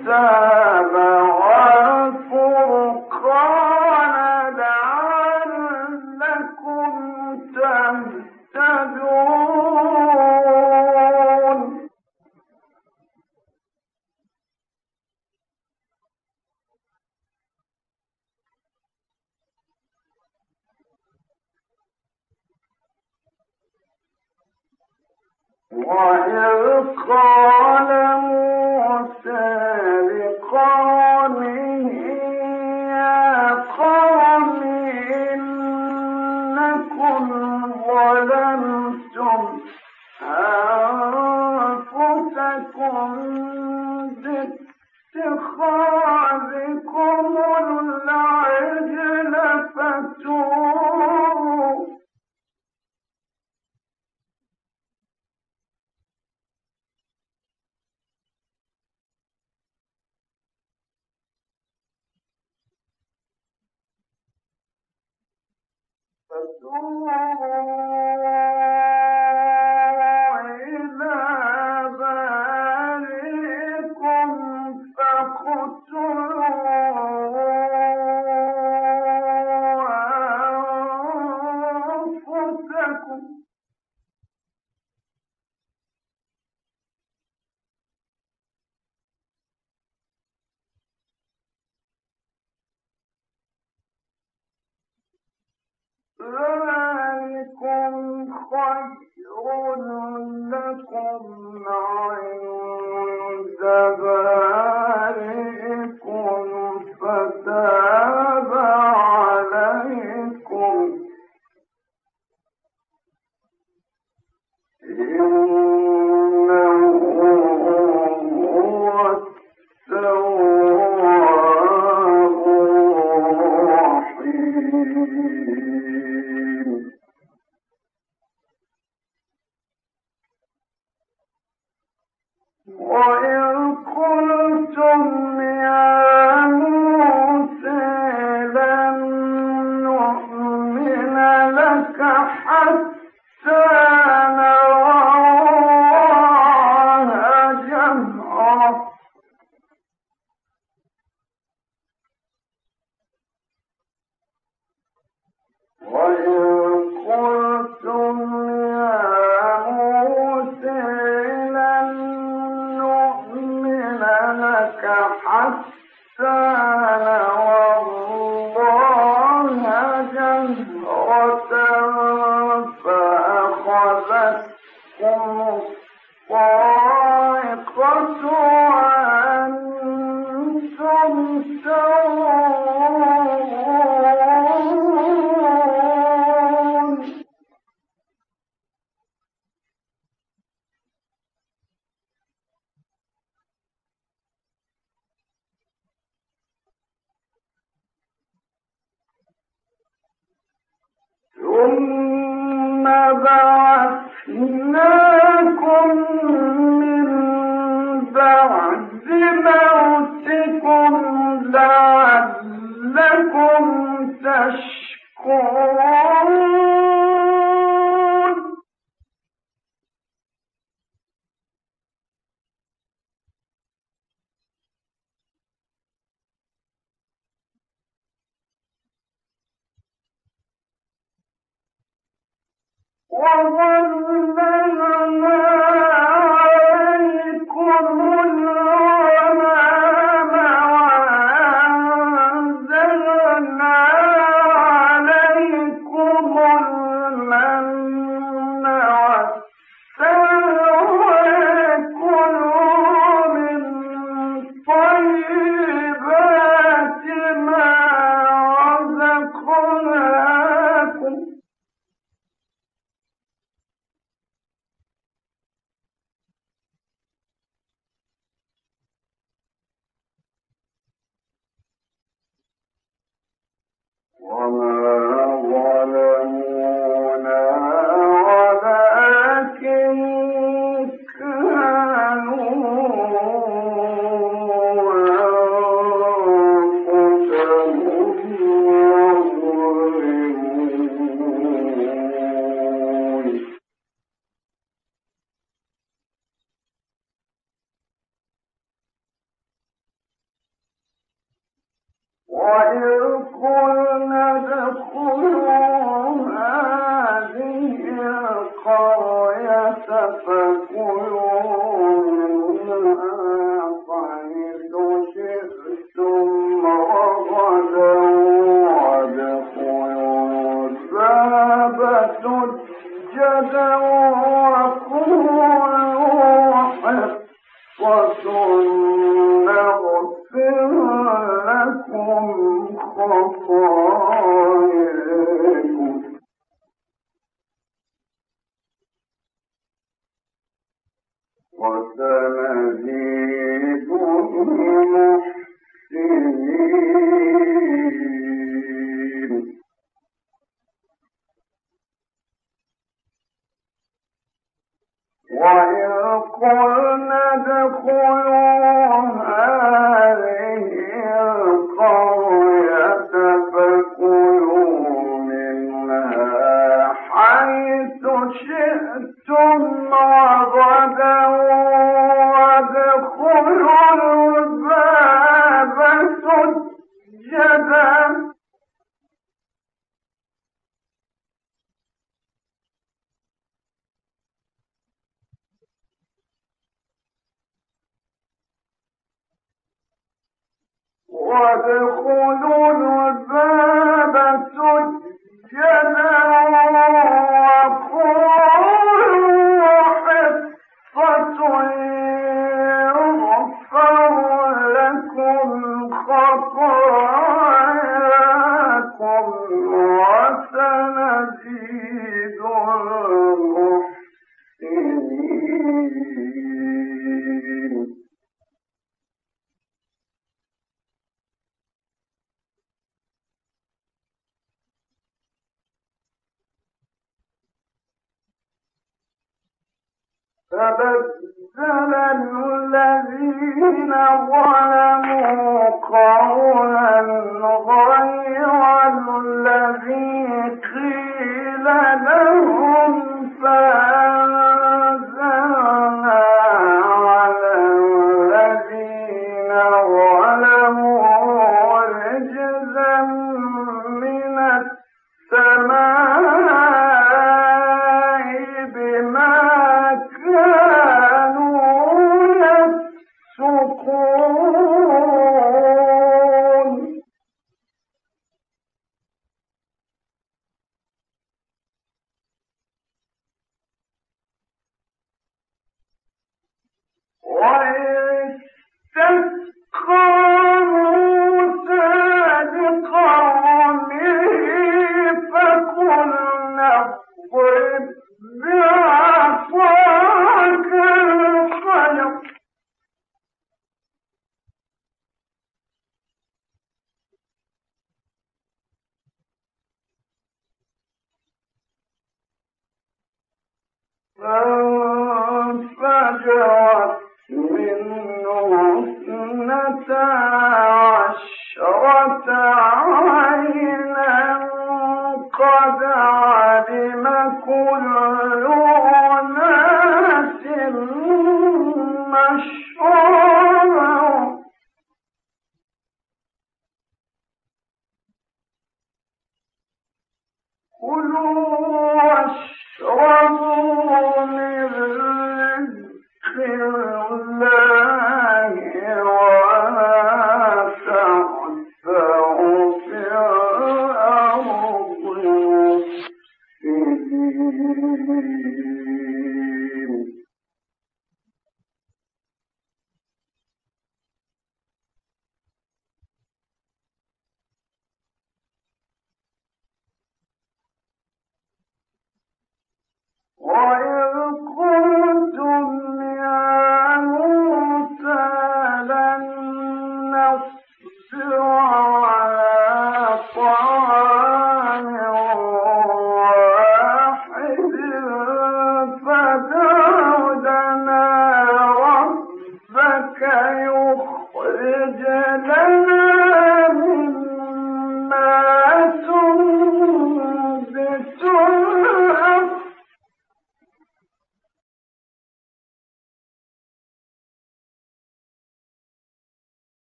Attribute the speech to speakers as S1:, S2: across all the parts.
S1: الكتاب فاتوبوا حتى وَمَنْ وما متاع وادخلوا فبدل الذين ظلموا قولا غير الذي قيل لهم ذلك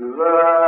S1: love.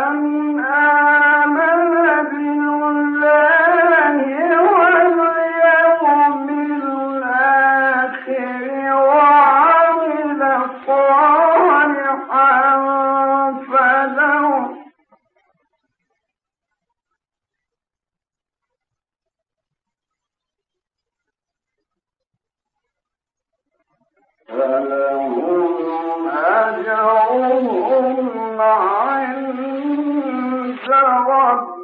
S1: فهم ولقد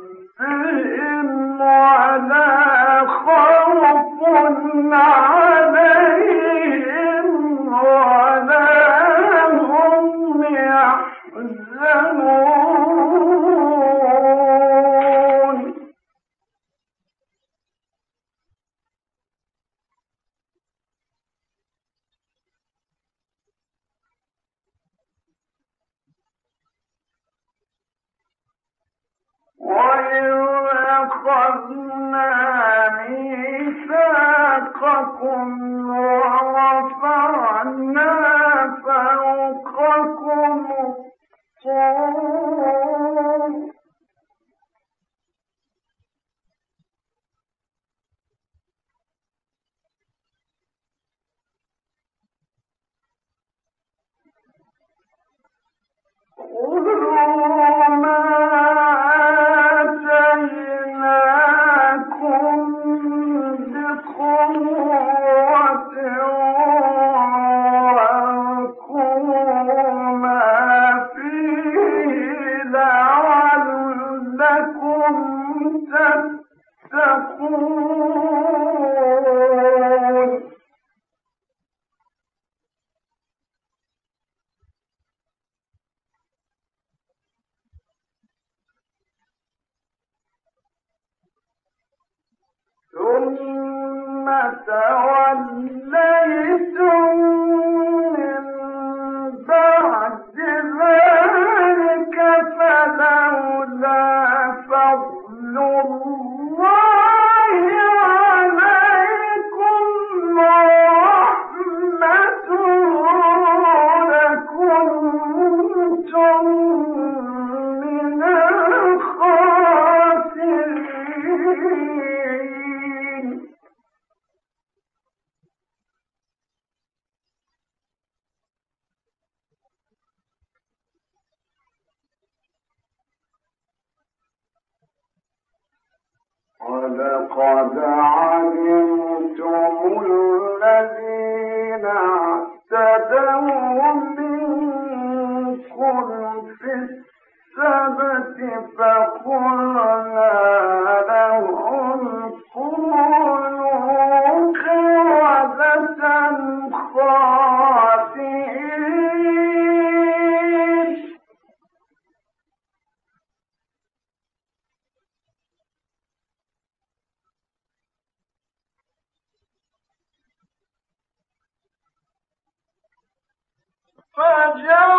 S1: فجعل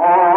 S1: all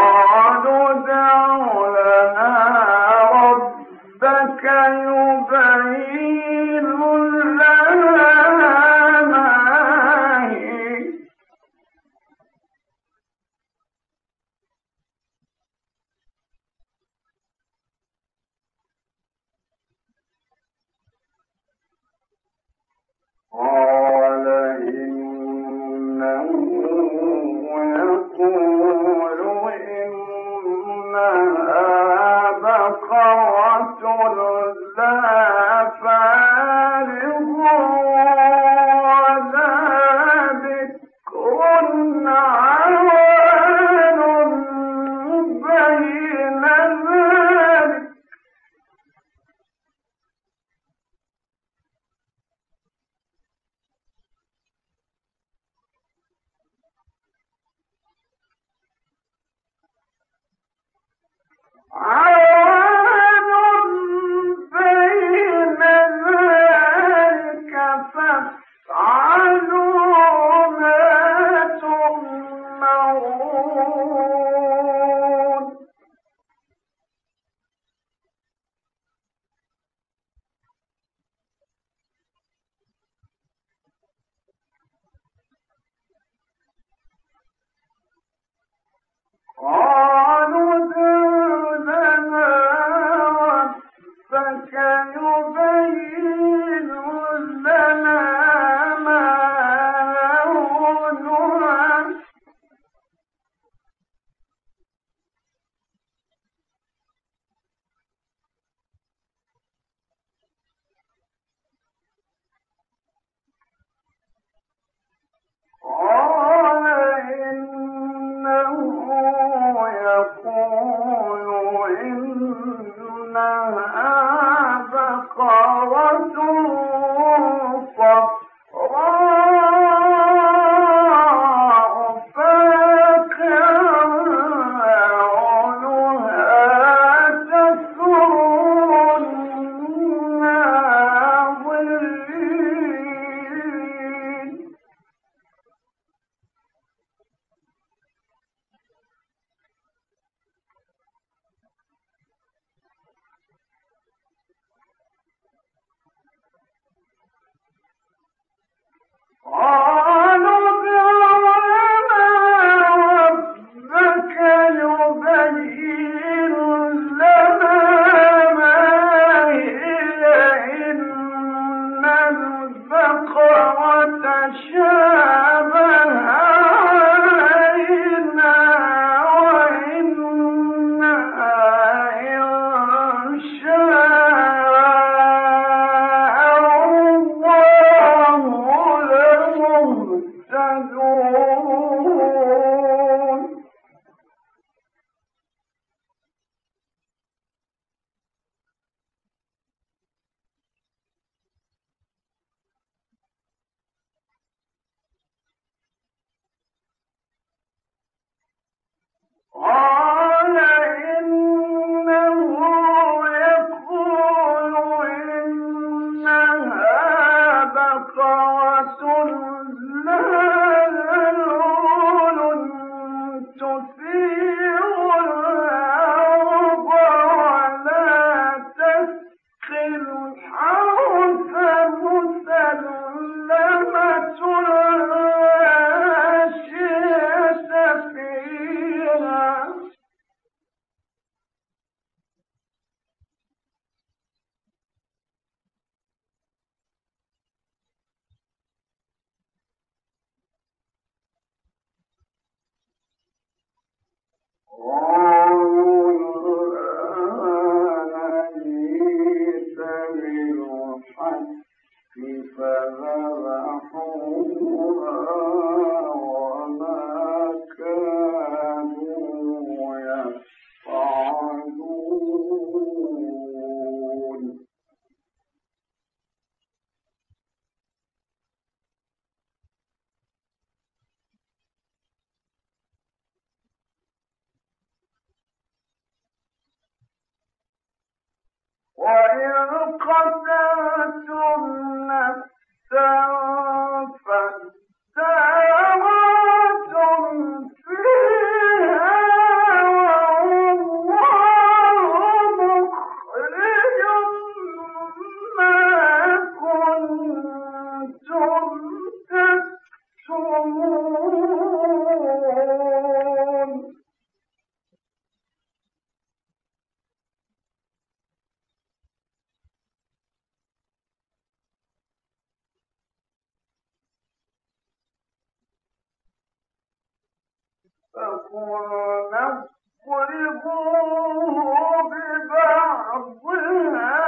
S1: فكنا نضربوه ببعضها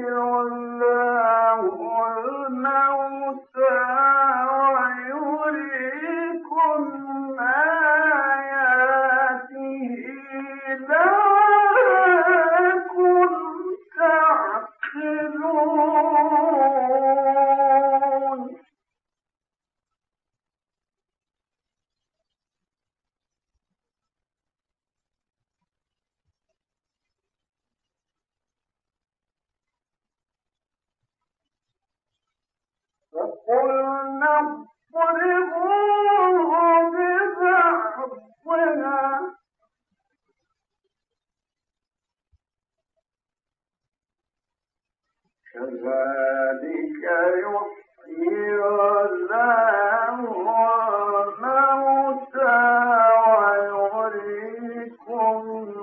S1: فقلنا بكم